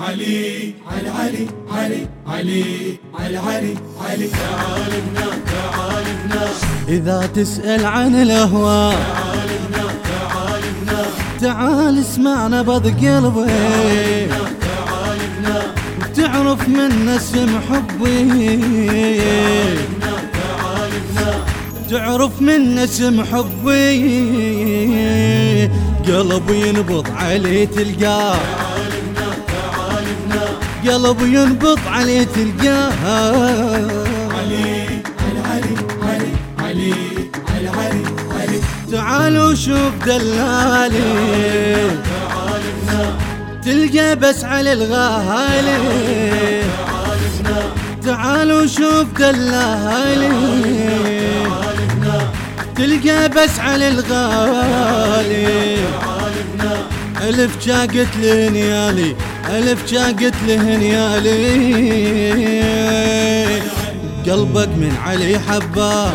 علي علي علي علي علي علي علي علي. تعالنا تعالنا إذا تسأل عن الأهواء تعال اسمع نبض قلبي. وتعرف من اسم حبي. تعرف من اسم حبي. قلبي ينبض عليه تلقاه. عليه تلقاه. علي علي علي تعالوا شوف دلالي. تلقى بس على الغالي. تعالوا شوف دلالي. تلقى بس على الغالي. ألف جاقت لهنيالي ألف جاقت لهنيالي قلبك من علي حبة.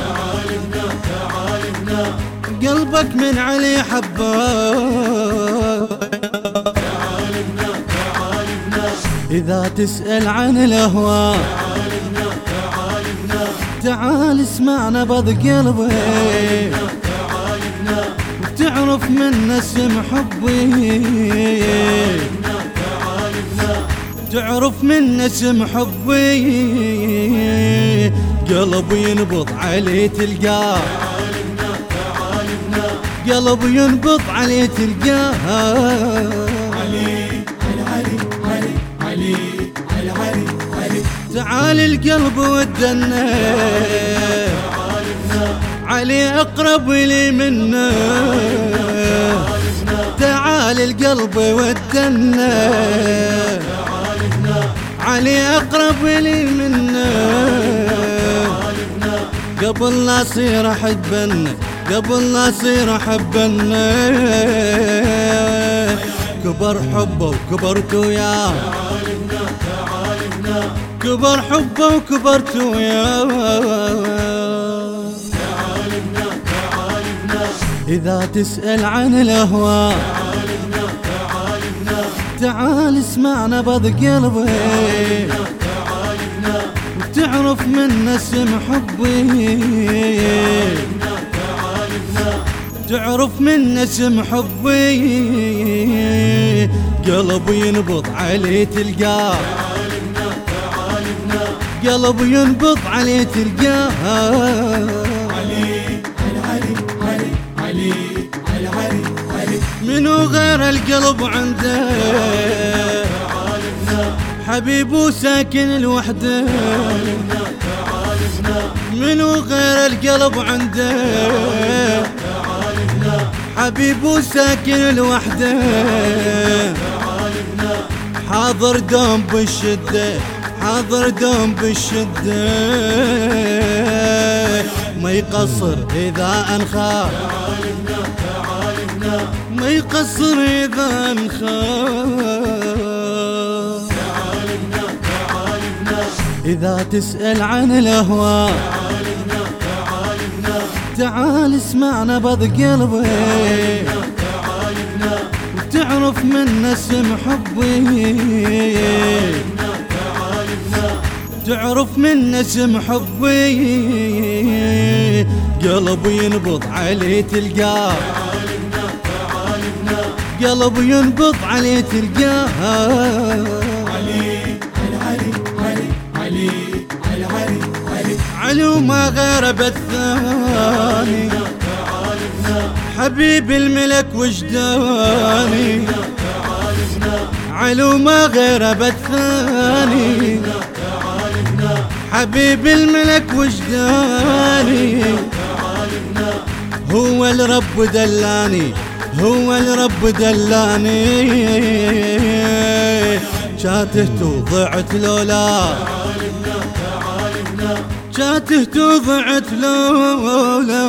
قلبك من علي حبة. إذا تسأل عن الأهواء تعال اسمع نبض قلبي. وتعرف من اسم حبي. تعرف من اسم حبي؟ قلبي ينبض عليه تلقاه. قلبي ينبض عليه تلقاه. علي علي علي علي علي علي علي تعال القلب ودنا. علي أقرب لي منه تعال القلب ودنا. علي أقرب لي منه. قبل لا أصير احبن قبل لا أصير احبن كبر حبه وكبرت وياه. كبر حبه وكبرت وياه. إذا تسأل عن الأهواء تعال اسمع نبض قلبي. وتعرف من اسم حبي. تعرف من اسم حبي. قلبي ينبض عليه تلقاه. قلبي ينبض عليه تلقاه. القلب عنده. حبيب ساكن لوحده. منو غير القلب عنده؟ حبيب ساكن لوحده. حاضر دوم بالشدة حاضر دوم بالشدة. ما يقصر إذا أنخاف. ما يقصر إذا انخاف إذا تسأل عن الأهواء تعال اسمع نبض قلبي. وتعرف من اسم حبي. تعرف من اسم حبي. قلبي ينبض عليه تلقاه. قلبي ينبض عليه تلقاه علي علي علي علي علي علي علي علو ما غير بالثاني حبيب الملك وجداني علو ما غير بالثاني حبيب الملك وجداني هو الرب دلاني هو الرب دلاني. جاتهت وضعت لولا. جاتهت وضعت لولا.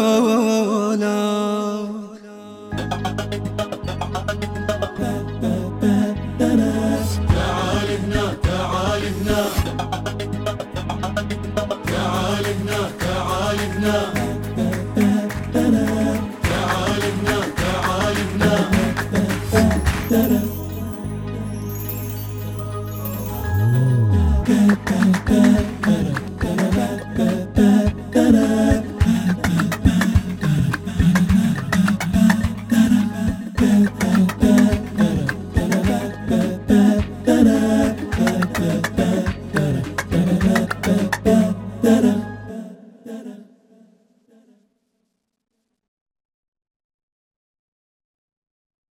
تعال هنا.